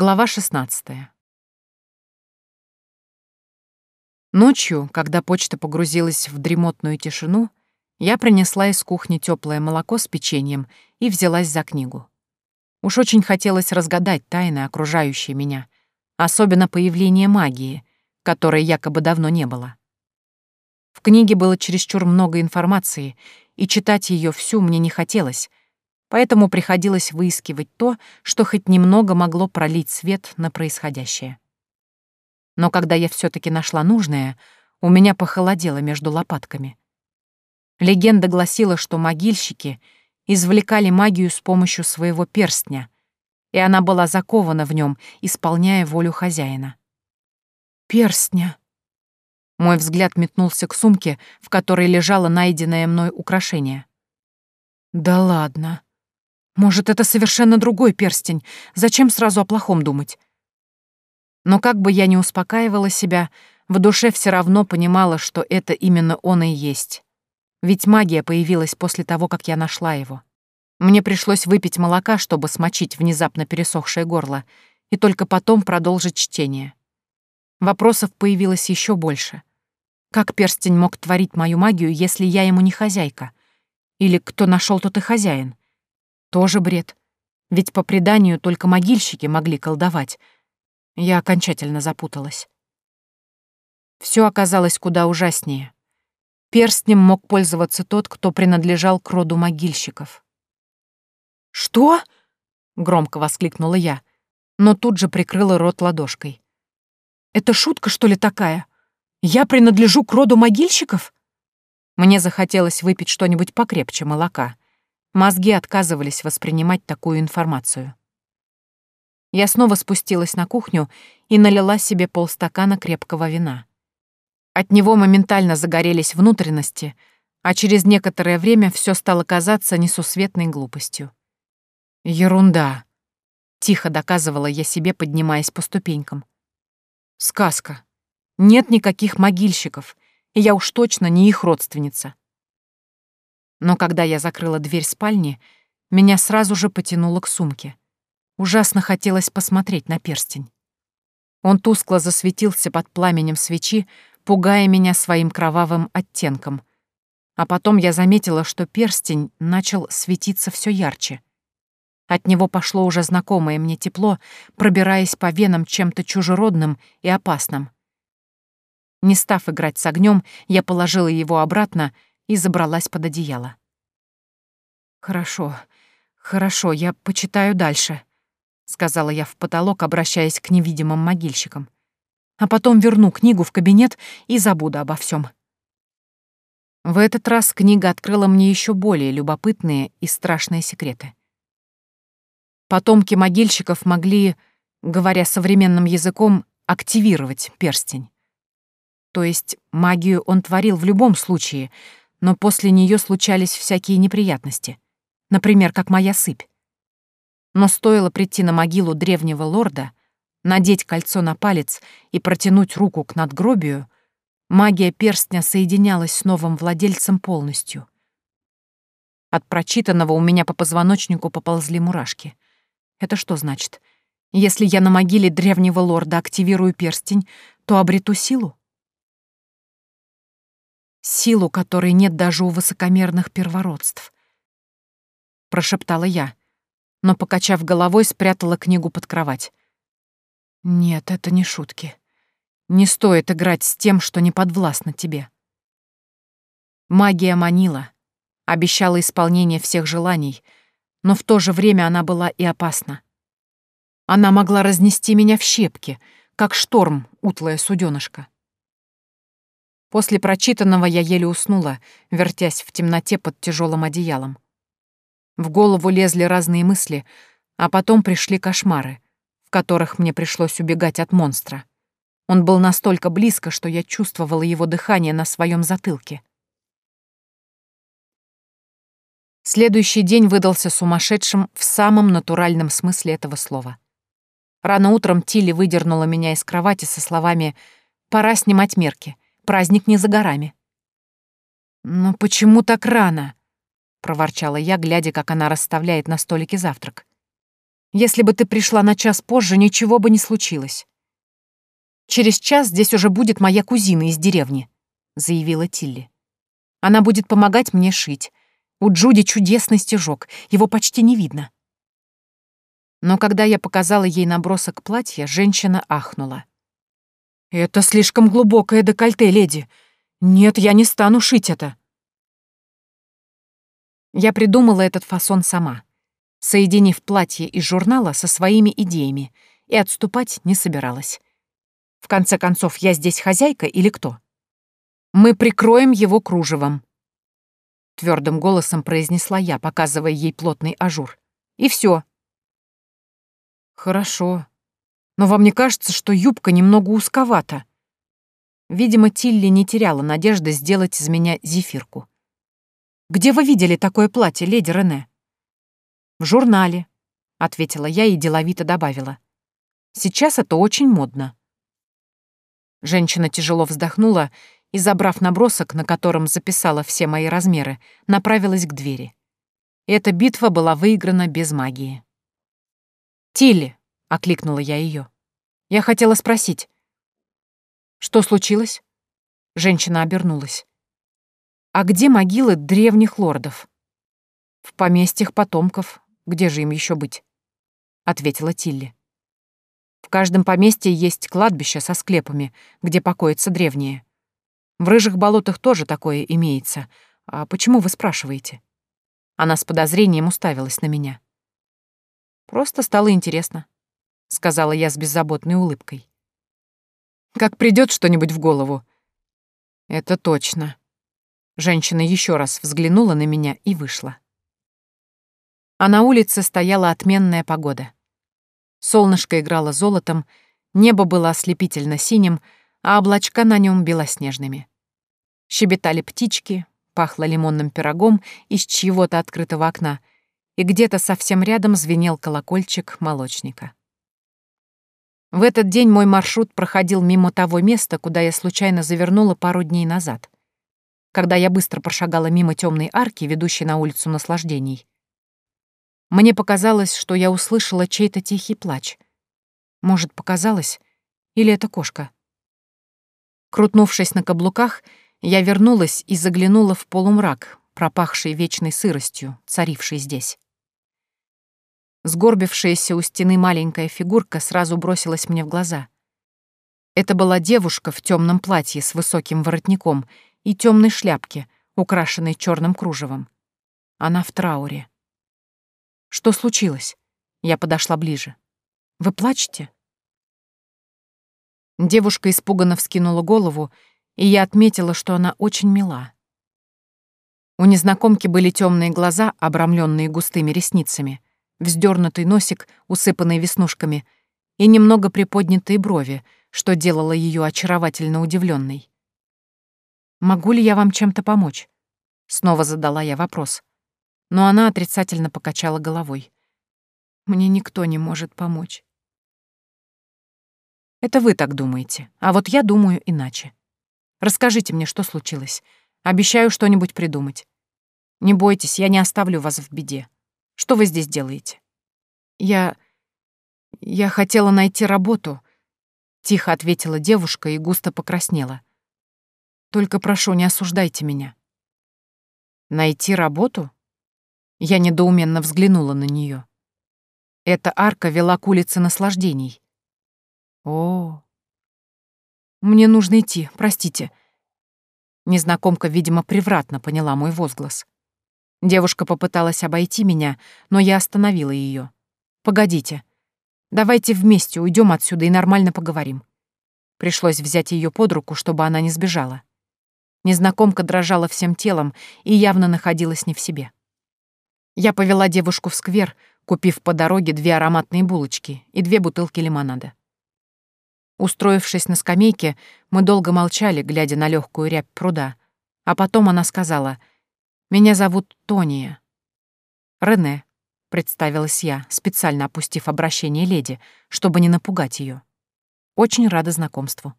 Глава 16. Ночью, когда почта погрузилась в дремотную тишину, я принесла из кухни теплое молоко с печеньем и взялась за книгу. Уж очень хотелось разгадать тайны, окружающие меня, особенно появление магии, которой якобы давно не было. В книге было чересчур много информации, и читать ее всю мне не хотелось, поэтому приходилось выискивать то, что хоть немного могло пролить свет на происходящее. Но когда я все таки нашла нужное, у меня похолодело между лопатками. Легенда гласила, что могильщики извлекали магию с помощью своего перстня, и она была закована в нем, исполняя волю хозяина. «Перстня!» Мой взгляд метнулся к сумке, в которой лежало найденное мной украшение. «Да ладно!» Может, это совершенно другой перстень. Зачем сразу о плохом думать? Но как бы я ни успокаивала себя, в душе все равно понимала, что это именно он и есть. Ведь магия появилась после того, как я нашла его. Мне пришлось выпить молока, чтобы смочить внезапно пересохшее горло, и только потом продолжить чтение. Вопросов появилось еще больше. Как перстень мог творить мою магию, если я ему не хозяйка? Или кто нашел тот и хозяин? Тоже бред. Ведь по преданию только могильщики могли колдовать. Я окончательно запуталась. Все оказалось куда ужаснее. Перстнем мог пользоваться тот, кто принадлежал к роду могильщиков. «Что?» — громко воскликнула я, но тут же прикрыла рот ладошкой. «Это шутка, что ли, такая? Я принадлежу к роду могильщиков?» Мне захотелось выпить что-нибудь покрепче молока. Мозги отказывались воспринимать такую информацию. Я снова спустилась на кухню и налила себе полстакана крепкого вина. От него моментально загорелись внутренности, а через некоторое время все стало казаться несусветной глупостью. «Ерунда», — тихо доказывала я себе, поднимаясь по ступенькам. «Сказка. Нет никаких могильщиков, и я уж точно не их родственница. Но когда я закрыла дверь спальни, меня сразу же потянуло к сумке. Ужасно хотелось посмотреть на перстень. Он тускло засветился под пламенем свечи, пугая меня своим кровавым оттенком. А потом я заметила, что перстень начал светиться все ярче. От него пошло уже знакомое мне тепло, пробираясь по венам чем-то чужеродным и опасным. Не став играть с огнем, я положила его обратно и забралась под одеяло. «Хорошо, хорошо, я почитаю дальше», — сказала я в потолок, обращаясь к невидимым могильщикам. «А потом верну книгу в кабинет и забуду обо всем. В этот раз книга открыла мне еще более любопытные и страшные секреты. Потомки могильщиков могли, говоря современным языком, активировать перстень. То есть магию он творил в любом случае, но после нее случались всякие неприятности, например, как моя сыпь. Но стоило прийти на могилу древнего лорда, надеть кольцо на палец и протянуть руку к надгробию, магия перстня соединялась с новым владельцем полностью. От прочитанного у меня по позвоночнику поползли мурашки. Это что значит? Если я на могиле древнего лорда активирую перстень, то обрету силу? Силу которой нет даже у высокомерных первородств. Прошептала я, но, покачав головой, спрятала книгу под кровать. Нет, это не шутки. Не стоит играть с тем, что не подвластно тебе. Магия манила, обещала исполнение всех желаний, но в то же время она была и опасна. Она могла разнести меня в щепки, как шторм, утлая суденышко. После прочитанного я еле уснула, вертясь в темноте под тяжелым одеялом. В голову лезли разные мысли, а потом пришли кошмары, в которых мне пришлось убегать от монстра. Он был настолько близко, что я чувствовала его дыхание на своем затылке. Следующий день выдался сумасшедшим в самом натуральном смысле этого слова. Рано утром Тилли выдернула меня из кровати со словами «Пора снимать мерки. Праздник не за горами». «Но почему так рано?» — проворчала я, глядя, как она расставляет на столике завтрак. Если бы ты пришла на час позже, ничего бы не случилось. Через час здесь уже будет моя кузина из деревни, заявила Тилли. Она будет помогать мне шить. У Джуди чудесный стежок, его почти не видно. Но когда я показала ей набросок платья, женщина ахнула. «Это слишком глубокое декольте, леди. Нет, я не стану шить это». Я придумала этот фасон сама, соединив платье из журнала со своими идеями, и отступать не собиралась. В конце концов, я здесь хозяйка или кто? Мы прикроем его кружевом. Твердым голосом произнесла я, показывая ей плотный ажур. И все. Хорошо. Но вам не кажется, что юбка немного узковата? Видимо, Тилли не теряла надежды сделать из меня зефирку. «Где вы видели такое платье, леди Рене?» «В журнале», — ответила я и деловито добавила. «Сейчас это очень модно». Женщина тяжело вздохнула и, забрав набросок, на котором записала все мои размеры, направилась к двери. Эта битва была выиграна без магии. «Тилли!» — окликнула я ее. «Я хотела спросить». «Что случилось?» Женщина обернулась. «А где могилы древних лордов?» «В поместьях потомков. Где же им еще быть?» — ответила Тилли. «В каждом поместье есть кладбище со склепами, где покоятся древние. В рыжих болотах тоже такое имеется. А почему вы спрашиваете?» Она с подозрением уставилась на меня. «Просто стало интересно», — сказала я с беззаботной улыбкой. «Как придет что-нибудь в голову?» «Это точно». Женщина еще раз взглянула на меня и вышла. А на улице стояла отменная погода. Солнышко играло золотом, небо было ослепительно синим, а облачка на нем белоснежными. Щебетали птички, пахло лимонным пирогом из чьего-то открытого окна, и где-то совсем рядом звенел колокольчик молочника. В этот день мой маршрут проходил мимо того места, куда я случайно завернула пару дней назад. Когда я быстро прошагала мимо темной арки, ведущей на улицу наслаждений, мне показалось, что я услышала чей-то тихий плач. Может, показалось? Или это кошка? Крутнувшись на каблуках, я вернулась и заглянула в полумрак, пропахший вечной сыростью, царивший здесь. Сгорбившаяся у стены маленькая фигурка сразу бросилась мне в глаза. Это была девушка в темном платье с высоким воротником и темной шляпке, украшенной черным кружевом. Она в трауре. Что случилось? Я подошла ближе. Вы плачете? Девушка испуганно вскинула голову, и я отметила, что она очень мила. У незнакомки были темные глаза, обрамленные густыми ресницами, вздернутый носик, усыпанный веснушками, и немного приподнятые брови, что делало ее очаровательно удивленной. «Могу ли я вам чем-то помочь?» Снова задала я вопрос. Но она отрицательно покачала головой. «Мне никто не может помочь». Это вы так думаете, а вот я думаю иначе. Расскажите мне, что случилось. Обещаю что-нибудь придумать. Не бойтесь, я не оставлю вас в беде. Что вы здесь делаете? Я... я хотела найти работу, тихо ответила девушка и густо покраснела. Только прошу, не осуждайте меня. Найти работу? Я недоуменно взглянула на нее. Эта арка вела к улице наслаждений. О, мне нужно идти, простите. Незнакомка, видимо, превратно поняла мой возглас. Девушка попыталась обойти меня, но я остановила ее. Погодите. Давайте вместе уйдем отсюда и нормально поговорим. Пришлось взять ее под руку, чтобы она не сбежала. Незнакомка дрожала всем телом и явно находилась не в себе. Я повела девушку в сквер, купив по дороге две ароматные булочки и две бутылки лимонада. Устроившись на скамейке, мы долго молчали, глядя на легкую рябь пруда, а потом она сказала «Меня зовут Тония». «Рене», — представилась я, специально опустив обращение леди, чтобы не напугать ее. «Очень рада знакомству».